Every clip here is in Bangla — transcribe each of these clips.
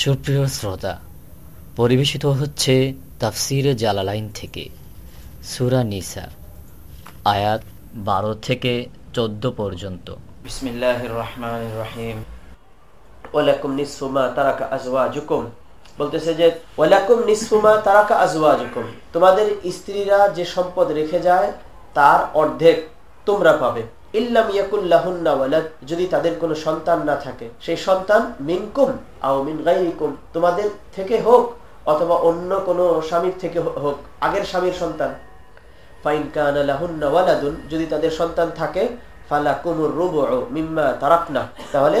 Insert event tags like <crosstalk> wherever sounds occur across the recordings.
সুপ্রিয় শ্রোতা, পরিবেশিত হচ্ছে তাফসিরে জালালাইন থেকে, সুরা নিসা, আয়াত বারো থেকে চোদ্দ পর্যন্ত। বিসমিল্লাহির রহমানির রহিম। ওয়ালাকুম নিসফু মা তারাকা আজওয়াজুকুম। বলতেছে যে, ওয়ালাকুম নিসফু মা তারাকা আজওয়াজুকুম। তোমাদের স্ত্রীরা যে সম্পদ রেখে যায়, তার অর্ধেক তোমরা পাবে। ইল্লাম ইয়াকুল ওয়ালাদ, যদি তাদের কোনো সন্তান না থাকে। সেই সন্তান মিনকুম আও মিন গাইরিকুম তোমাদের থেকে হোক অথবা অন্য কোনো স্বামীর থেকে হোক, আগের স্বামীর সন্তান। ফাইন কানা লাহুন্না ওয়ালাদুন, যদি তাদের সন্তান থাকে ফালা কুমুর রুবু মিম্মা তারাকনা। তাহলে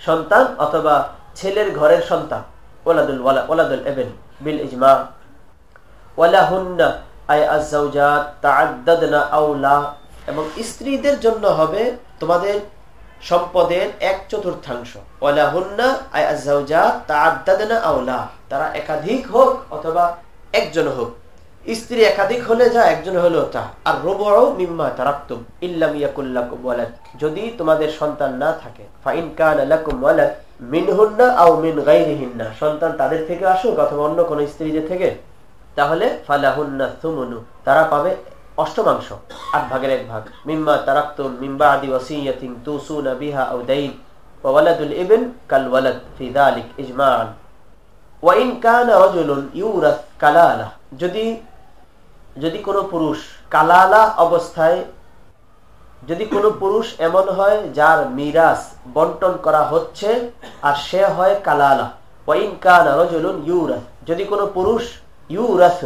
সন্তান অথবা ছেলের ঘরের সন্তান। ওলাদুল ওলাদুল এবেন বিল ইজমা। ওয়ালাহুন্না আই আজাউজাত তাআদ্দাদনা আওলা। এবং স্ত্রীদের জন্য হবে তোমাদের সম্পদের এক চতুর্থাংশ। ওয়ালাহুন্না আই আজাউজাত তাআদ্দাদনা আওলা। তারা একাধিক হোক অথবা একজন হোক। স্ত্রী একাধিক হলে যা একজন হলো তা। আর রোবও মিম্মা তারাক্তুম, ইল্লাম যদি তোমাদের সন্তান না থাকে, ফাইন কান আও মিন সন্তান তাদের থেকে আসুক অথবা অন্য কোন স্ত্রীদের থেকে, তাহলে ফালাহুন্না তারা পাবে অষ্টমাংশ, আট ভাগের এক ভাগ। মিম্মা মিম্বা আদি বিহা দাইন। ওয়ালাদুল কাল ওয়ালাদ ওয়াইন কানা রাজুলুন ইউরাস যদি যদি কোনো পুরুষ কালালা অবস্থায়, যদি কোনো পুরুষ এমন হয় যার মিরাস বন্টন করা হচ্ছে আর সে হয় কালালা। ইউরাস। যদি কোনো পুরুষ ইউরাস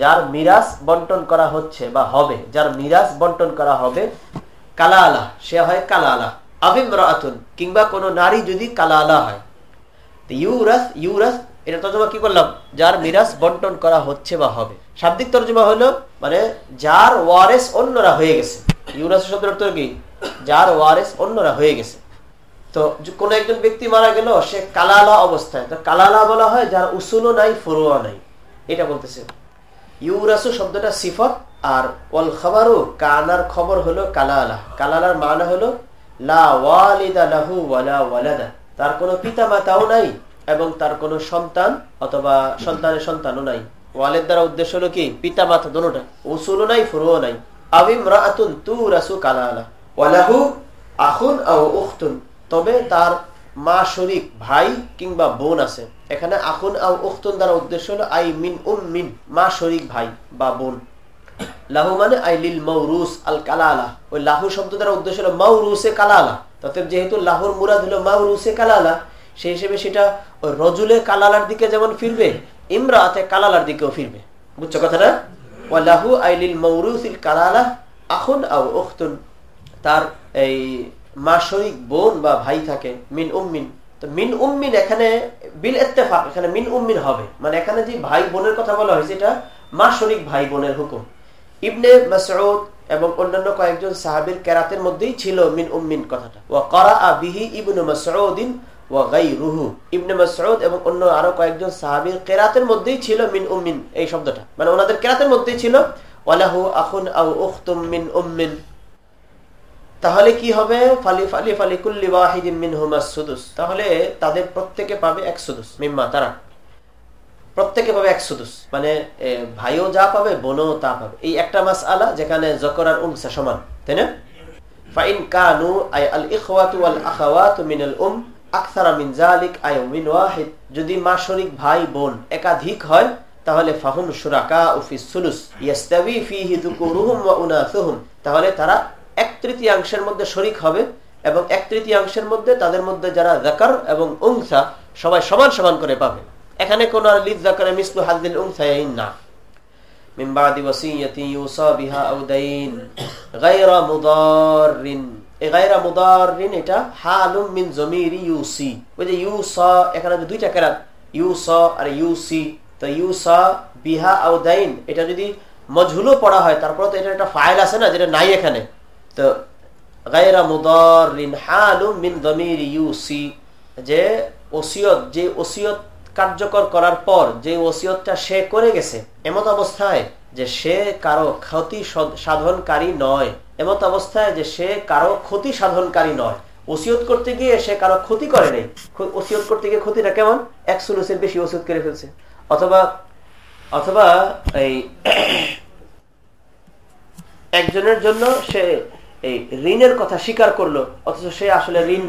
যার মিরাস বন্টন করা হচ্ছে বা হবে, যার মিরাস বন্টন করা হবে, কালালা, সে হয় কালালা। আবিম রাতুন কিংবা কোনো নারী যদি কালালা হয়। ইউরাস ইউরাস, এটা তর্জমা কি করলাম যার মিরাস বন্টন করা হচ্ছে বা হবে। শাব্দিক তর্জমা হলো মানে যার ওয়ারেস অন্যরা হয়ে গেছে। ইউরাস শব্দের অর্থ কি? যার ওয়ারেস অন্যরা হয়ে গেছে। তো কোন একজন ব্যক্তি মারা গেল, সে কালালা অবস্থায়। তো কালালা বলা হয় যার উসুলও নাই ফুরুয়া নাই। এটা বলতেছে। ইউরাসু শব্দটা সিফত, আর ওয়াল খাবারও কানার খবর হলো কালালা। কালালার মানে হলো, লা ওয়ালিদা লাহু ওয়ালা ওয়ালাদা। তার কোনো পিতা মাতাও নাই, এবং তার কোনো সন্তান অথবা সন্তানের সন্তানও নাই। ওয়ালের দ্বারা উদ্দেশ্য হলো কি? পিতা মাতা দোনোটা উসুলও নাই, ফুরুও নাই। আবিম রাতুন তু রাসু কালা ওয়ালাহু আখুন আও উখতুন। তবে তার মা শরিক, ভাই কিংবা বোন আছে। এখানে আখুন আও উখতুন দ্বারা উদ্দেশ্য হলো আই মিন উম মিন মা শরিক, ভাই বা বোন। লাহু মানে আই লিল মৌরুস আল কালালা। ওই লাহু শব্দ দ্বারা উদ্দেশ্য হলো মাউরুসে কালালা। তথে যেহেতু লাহুর মুরাদ হলো মাউরুসে কালালা, সেই হিসেবে সেটা ওই রজুলে কালালার দিকে যেমন ফিরবে ইমরাতে কালালার দিকেও ফিরবে। বুঝছ কথাটা? আইলিল মৌরুসিল কালালা আখুন তার এই বোন বা ভাই থাকে, মিন উম্মিন। তো মিন উম্মিন এখানে বিল এত্তেফাক এখানে মিন উম্মিন হবে। মানে এখানে যে ভাই বোনের কথা বলা হয়েছে, এটা মাসরিক ভাই বোনের হুকুম। ইবনে মাসউদ এবং অন্যান্য কয়েকজন সাহাবীর কেরাতের মধ্যেই ছিল মিন উম্মিন কথাটা। ওয়া করা বিহি ইবনু মাসউদিন মিন তাহলে কি হবে? তাহলে তাদের প্রত্যেকে পাবে এক সুদুস, মিম্মা, তারা। প্রত্যেকে পাবে এক সুদুস। মানে ভাইও যা পাবে, বোনও তা পাবে। এই একটা মাস আলা যেখানে জকর আর উমসা সমান, তাই না? ফাইন আল উম আকসারা মিন জালিক ভাই বোন একাধিক হয়, তাহলে ফাহুম তাহলে তারা এক তৃতীয়াংশের মধ্যে শরিক হবে এবং এক তৃতীয়াংশের মধ্যে তাদের মধ্যে যারা জাকার এবং উংসা সবাই সমান সমান করে পাবে। এখানে কোন লিদ জাকারে মিসলু হাদিল উংসাইন না। মিম্বাদি ওয়াসিয়াতি ইউসা বিহা আও গায়রা মুদাররিন গায়রা মুদারিন এটা হালুম মিন জমিরি ইউসি। ওই যে ইউ স এখানে দুইটা কেরাত ইউ স আর তো ইউ স বিহা এটা যদি মজহুলও পড়া হয় তারপরে তো এটা একটা ফাইল আছে না, যেটা নাই এখানে। তো গায়রা হালুম মিন জমির যে ওসিয়ত যে ওসিয়ত কার্যকর করার পর, যে ওসিয়তটা সে করে গেছে এমন অবস্থায় যে সে কারও ক্ষতি সাধনকারী নয়। এমত অবস্থায় যে সে কারও ক্ষতি সাধনকারী নয়। ওসিয়ত করতে গিয়ে সে কারও ক্ষতি করে নেই। ওসিয়ত করতে গিয়ে ক্ষতিটা কেমন? এক সুলুসের বেশি ওসিয়ত করে ফেলছে। অথবা অথবা এই <clears throat> একজনের জন্য সে এই ঋণের কথা স্বীকার করল, অথচ সে আসলে ঋণ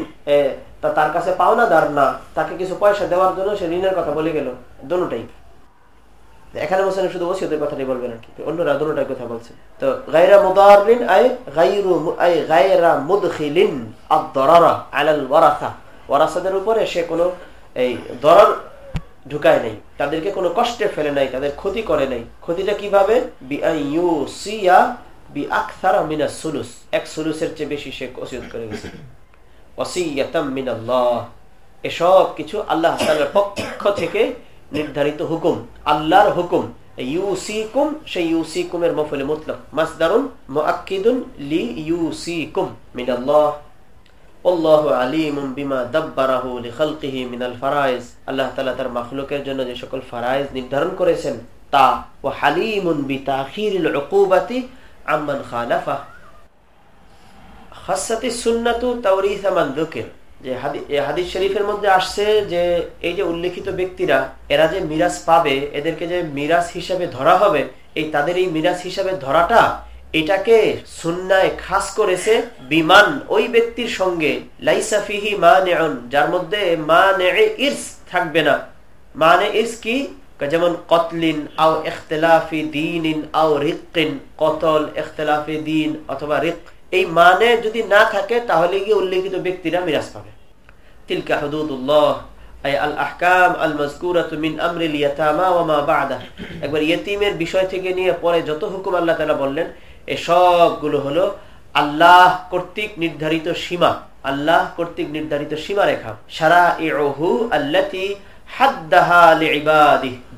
তার কাছে পাওনা দার না। তাকে কিছু পয়সা দেওয়ার জন্য সে ঋণের কথা বলে গেল। দোনোটাই এখানে বলছেন শুধু ওসিয়তের কথাটাই বলবেন আর কি। অন্যরা দোনোটাই কথা বলছে। তো গায়রা মুদারিন আই গায়রু আই গায়রা মুদখিলিন আদ-দারারা আলাল ওয়ারাসা। ওয়ারাসাদের উপরে সে কোনো এই দরার ঢুকায় নাই। তাদেরকে কোনো কষ্টে ফেলে নাই, তাদের ক্ষতি করে নাই। ক্ষতিটা কীভাবে? বি আই ইউ সিয়া বি আকসারা মিনা সুলুস। এক সুলুসের চেয়ে বেশি সে ওসিয়ত করে গেছে। এসব কিছু আল্লাহ পক্ষ থেকে নির্ধারিত হুকুম, আল্লাহর হুকুম। ইউসিকুম, সেই ইউসিকুমের মফলে মুতলক। মাসদারুন মুআক্কিদুন লি ইউসিকুম মিনাল্লাহ। আল্লাহ আলিমুম বিমা দাব্বারাহু লিখালকিহি মিনাল ফারাইজ। আল্লাহ তাআলা তার মাখলুকের জন্য যে সকল ফারাইজ নির্ধারণ করেছেন, তা ও হালিমুন বিতাখিরিল উকুবাতি আম্মান খালাফা হাসাতি সুন্নাতু তাওরিসা মান যুকির। যে হাদিস শরীফের মধ্যে আসছে যে এই যে উল্লেখিত ব্যক্তিরা, এরা যে মিরাজ পাবে, এদেরকে যে মিরাজ হিসাবে ধরা হবে, এই তাদের এই মিরাজ হিসাবে ধরাটা এটাকে সুন্নায় খাস করেছে বিমান ওই ব্যক্তির সঙ্গে। লাইসাফিহি মা নেয়ন যার মধ্যে মা নে ইরস থাকবে না। মানে ইরস কি? যেমন কতলিন আও এখতলাফি দিন আও রিকিন কতল এখতলাফি দিন অথবা রিক এই মানে যদি না থাকে, তাহলে গিয়ে উল্লেখিত ব্যক্তিরা মিরাজ পাবে। তিলকা হদুদুল্লাহ পরে যত হুকুম আল্লাহ বললেন হলো আল্লাহ কর্তৃক নির্ধারিত সীমা, আল্লাহ কর্তৃক নির্ধারিত সীমা রেখা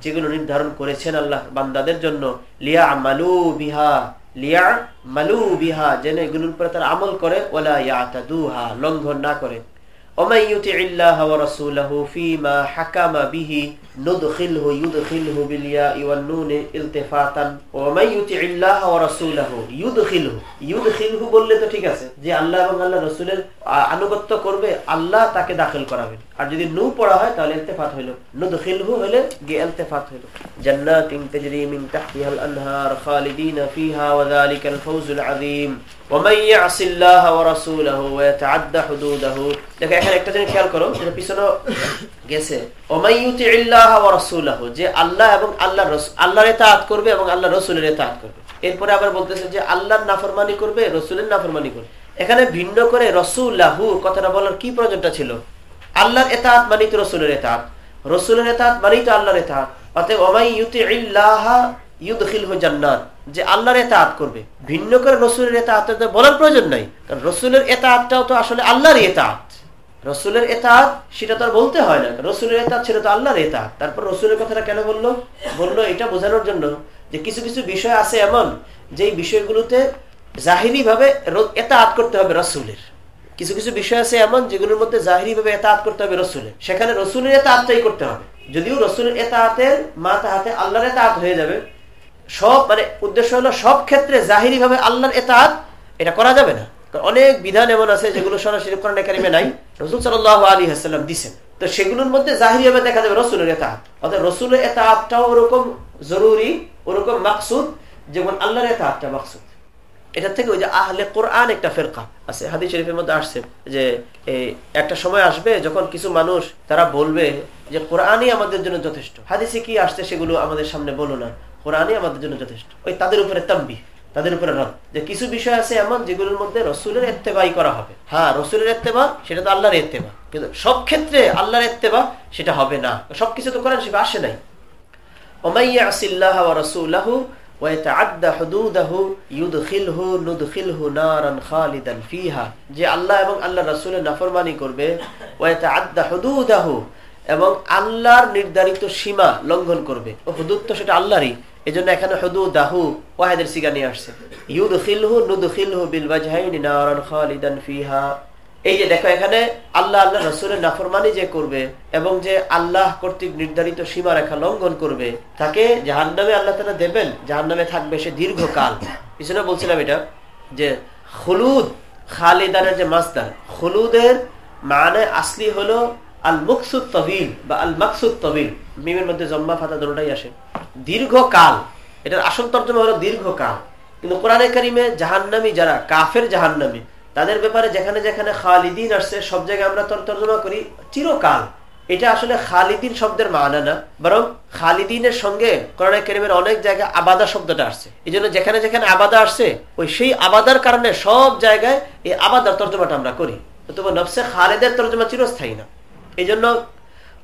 যেগুলো নির্ধারণ করেছেন আল্লাহ বান্দাদের জন্য লিয়া মালু বিহা। লিয়া মালু বিহা আমল লঙ্ঘন না করে। ندخله يدخله بالياء والنون التفاتا ومن يطع الله ورسوله يدخله يدخله বললে তো ঠিক আছে যে আল্লাহ এবং আল্লাহ রাসূলের আনুগত্য করবে আল্লাহ তাকে দাখিল করাবেন আর যদি নু পড়া হয় তাহলে ইলতিফাত হইল নুদখিলহু হইলে গিয়ে ইলতিফাত হইল জান্নাতিন তাজরি মিন তাহতিহা আল আনহার খালিদিনা ফিহা ওয়া যালিকাল ফাওজুল আযীম ومن يعص الله ورسوله ويتعدى حدوده দেখো এখানে একটা জিনিস খেয়াল করো যেটা পিছনে গেছে। যে আল্লাহ এবং আল্লাহ আল্লাহর ইতাআত করবে এবং আল্লাহ রাসূলের ইতাআত করবে। এরপরে আবার বলতেছে যে আল্লাহর নাফরমানি করবে, রাসূলের নাফরমানি করবে। এখানে ভিন্ন করে রাসূলাহু কথাটা বলার কি প্রয়োজনটা ছিল? আল্লাহর ইতাআত মানে তো রাসূলের ইতাআত রাসূলের ইতাআত মানে তো আল্লাহর ইতাআত অতএব ওমাই ইউতি ইল্লাহ যে আল্লাহর এতাআত করবে। ভিন্ন করে রসুলের এতাআত বলার প্রয়োজন নাই, কারণ রসুলের এতাআতটাও তো আসলে আল্লাহর এতাআত রসুলের এতাআত সেটা তো আর বলতে হয় না। রসুলের এতাআত সেটা তো আল্লাহর এতাআত তারপর রসুলের কথাটা কেন বলল? বলল, এটা বোঝানোর জন্য যে কিছু কিছু বিষয় আছে এমন যে বিষয়গুলোতে জাহিরি ভাবে এতাআত করতে হবে রসুলের। কিছু কিছু বিষয় আছে এমন, যেগুলোর মধ্যে জাহিরি ভাবে এতাআত করতে হবে রসুলের। সেখানে রসুলের এতাআতটাই করতে হবে। যদিও রসুলের এতাআতের মাথা হাতে আল্লাহর এতাআত হয়ে যাবে, সব মানে উদ্দেশ্য হলো সব ক্ষেত্রে জাহিরি ভাবে আল্লাহর এতাত, এটা করা যাবে না। অনেক বিধান এমন আছে যেগুলো সরাসরি কোরআন একাডেমি নাই। রসুল সাল্লাহ আলী হাসাল্লাম দিচ্ছেন তো সেগুলোর মধ্যে জাহিরি ভাবে দেখা যাবে রসুলের এতাহাত। অর্থাৎ রসুলের এতাহাতটাও ওরকম জরুরি, ওরকম মাকসুদ, যেমন আল্লাহর এতাহাতটা মাকসুদ। এটা থেকে ওই যে আহলে কোরআন একটা ফেরকা আছে। হাদিস শরীফের মধ্যে আসছে যে একটা সময় আসবে যখন কিছু মানুষ তারা বলবে যে, কোরআনই আমাদের জন্য যথেষ্ট। হাদিসে কি আসছে সেগুলো আমাদের সামনে বলো না। কোরআনই আমাদের জন্য যথেষ্ট। ওই তাদের উপরে তাম্বি তাদের উপরে রব যে কিছু বিষয় আছে এমন যেগুলোর মধ্যে রসুলের এত্তেবাই করা হবে। হ্যাঁ রসুলের এত্তেবা সেটা তো আল্লাহর এত্তেবা কিন্তু সব ক্ষেত্রে আল্লাহর এত্তেবা সেটা হবে না। সবকিছু তো কোরআন শিবে আসে নাই। যে আল্লাহ এবং আল্লাহ রসুলের নাফরমানি করবে। এবং আল্লাহর নির্ধারিত সীমা লঙ্ঘন করবে। ও হুদুদ তো সেটা আল্লাহরই। এই জন্য এখানে হদু দাহু ওয়াহেদের সিগা নিয়ে আসছে। ইউদ খিলহু নুদ খিলহু বিল বাজহাইনি নারান খালিদান ফিহা। এই যে দেখো এখানে আল্লাহ আল্লাহ রসুলের নাফরমানি যে করবে এবং যে আল্লাহ কর্তৃক নির্ধারিত সীমা রেখা লঙ্ঘন করবে, তাকে জাহান নামে আল্লাহ তালা দেবেন। জাহান নামে থাকবে সে দীর্ঘকাল। পিছনে বলছিলাম এটা যে হলুদ খালিদানের যে মাস্তার হলুদের মানে আসলি হলো আল মুকসুদ বা আল মিমের মধ্যে জম্মা, ফাতা দুটাই আসে। দীর্ঘকাল, এটার আসল তর্জমা হলো দীর্ঘকাল। কিন্তু কোরআনে কারিমে যারা, কাফের তাদের ব্যাপারে যেখানে যেখানে খালিদিন আসছে, সব জায়গায় আমরা তর্জমা করি চিরকাল। এটা আসলে খালিদিন শব্দের মানা না, বরং খালিদিনের সঙ্গে কোরআনে কারিমের অনেক জায়গায় আবাদা শব্দটা আসছে। এই জন্য যেখানে যেখানে আবাদা আসছে, ওই সেই আবাদার কারণে সব জায়গায় এই আবাদার তর্জমাটা আমরা করি। তোমার নবসে খালিদের তর্জমা চিরস্থায়ী না। এই জন্য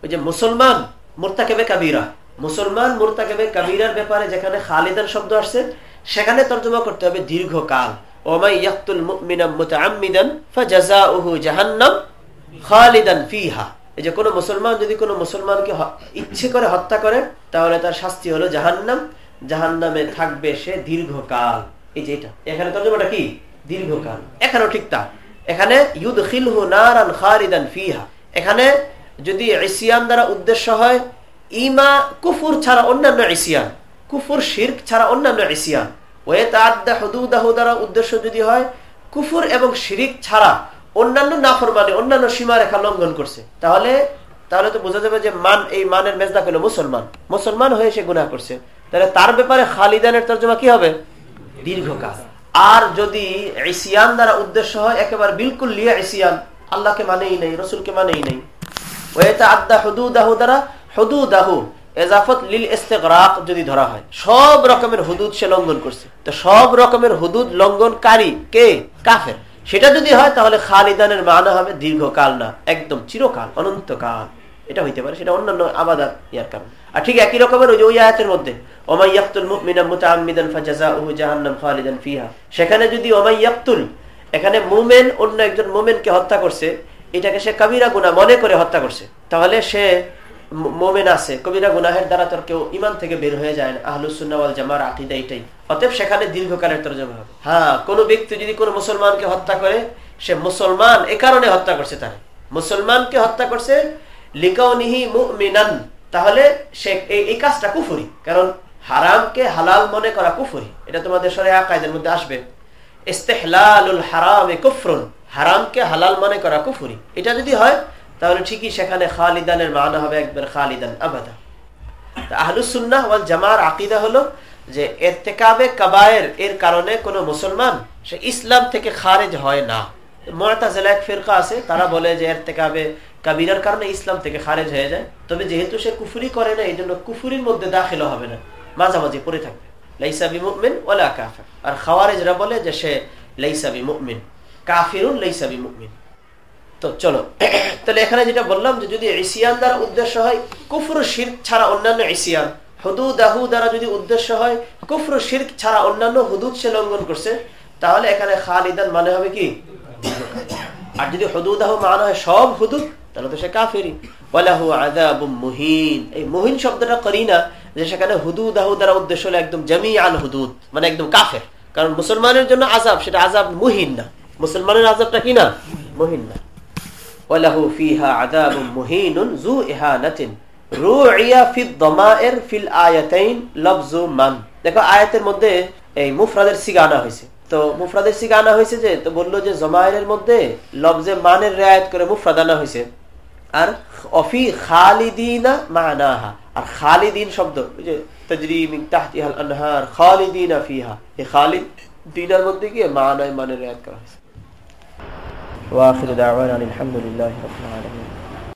ওই যে মুসলমান মোর্তাকেবে কাবিরা, মুসলমান মোর্তাকেবে কাবিরার ব্যাপারে যেখানে খালিদান শব্দ আসছে, সেখানে তর্জমা করতে হবে দীর্ঘকাল। মুসলমানকে ইচ্ছে করে হত্যা করে, তাহলে তার শাস্তি হলো জাহান্নাম। জাহান্নামে থাকবে সে দীর্ঘকাল। এই যে এটা। এখানে তর্জমাটা কি? দীর্ঘকাল। এখানেও ঠিক তা। এখানে ইউদ খিলহু নারান খালিদান ফিহা। এখানে যদি এসিয়ান দ্বারা উদ্দেশ্য হয়, ইমা, কুফুর ছাড়া অন্যান্য এসিয়ান কুফুর শির্ক ছাড়া অন্যান্য এসিয়ান দ্বারা উদ্দেশ্য যদি হয়, কুফুর এবং শিরিক ছাড়া অন্যান্য নাফরমানে, অন্যান্য সীমারেখা লঙ্ঘন করছে। তাহলে তাহলে তো বোঝা যাবে যে মান, এই মানের মেজদা হলো মুসলমান। মুসলমান হয়ে সে গুণা করছে। তাহলে তার ব্যাপারে খালিদানের তর্জমা কি হবে? দীর্ঘকাল আর যদি এসিয়ান দ্বারা উদ্দেশ্য হয়, একেবারে বিলকুল লিয়া এসিয়ান আল্লাহকে মানেই নেই, রসুলকে মানেই নেই। দীর্ঘকাল না, একদম চিরকাল, অনন্তকাল। এটা হইতে পারে, সেটা অন্যান্য আবাদার ইয়ার কারণ। আর ঠিক একই রকমের ওই ওই আয়াতের মধ্যে সেখানে যদি ওমাই ইয়াকুল এখানে মোমেন অন্য একজন মোমেনকে হত্যা করছে, এটাকে সে কবিরা গুনা মনে করে হত্যা করছে। তাহলে সে মোমেন আছে, কবিরা গুনাহের দ্বারা তোর কেউ ইমান থেকে বের হয়ে যায় না। আহলুসুন্নাওয়াল জামার আকিদা এটাই। অতএব সেখানে দীর্ঘকালের তর্জমা হবে। হ্যাঁ কোন ব্যক্তি যদি কোনো মুসলমানকে হত্যা করে, সে মুসলমান এ কারণে হত্যা করছে তার। মুসলমানকে হত্যা করছে লিকাউনিহি মুমিনান। তাহলে সে এই কাজটা কুফুরি। কারণ হারামকে হালাল মনে করা কুফুরি। এটা তোমাদের সরে আকায়দের মধ্যে আসবে। হারামকে হালাল করা কুফুরি। এটা যদি হয়, তাহলে ঠিকই সেখানে খালিদানের মানা হবে একবার খালিদান আবাদা। ওয়াল জামার আকিদা হলো যে এতেকাবে কাবায়ের, এর কারণে কোনো মুসলমান, সে ইসলাম থেকে খারেজ হয় না। মহাতাজেলা এক ফেরকা আছে, তারা বলে যে, এরতেকাবে কাবিরার কারণে ইসলাম থেকে খারেজ হয়ে যায়। তবে যেহেতু সে কুফুরি করে না এই জন্য কুফুরির মধ্যে দাখিল হবে না। মাঝামাঝি পড়ে থাকবে। মুমিন ওলা কাফের। আর খাওয়ারেজরা বলে যে সে মুমিন কাফিরুন মুমিন তো চলো, <coughs> তাহলে এখানে যেটা বললাম যে যদি দ্বারা উদ্দেশ্য হয়, কুফর শির ছাড়া অন্যান্য এশিয়ান হুদুদ আহু দ্বারা যদি উদ্দেশ্য হয় ছাড়া অন্যান্য হুদুদ সে লঙ্ঘন করছে। তাহলে এখানে খালিদান মানে হবে কি? <coughs> আর যদি হুদুদ আহু মানে হয় সব হুদুদ, তাহলে তো সে কাফেরি মুহিন। এই মুহিন শব্দটা করি না যে সেখানে হুদুদ আহু দ্বারা উদ্দেশ্য হলো একদম জমি আন হুদুদ মানে একদম কাফের। কারণ মুসলমানের জন্য আজাব সেটা আজাব মুহিন না। মুসলমানের আজাবটা কি না? মুহিন না। মান। দেখো, আয়াতের মধ্যে এই মুফরাদের হয়েছে। তো মুফরাদের আনা হয়েছে যে, তো বলল যে মধ্যে মানের করে হয়েছে। আর অফি খালিদিনা মানাহা। আর খালিদিন শব্দ যে তজরিম তাহতিহাল আনহার খালিদিন আফিহা এ খালিদ দুইটার মধ্যে গিয়ে মা নয় মানে রেয়াত করা হয়েছে। ওয়াখির দাওয়ান আলহামদুলিল্লাহ রবিল আলমিন।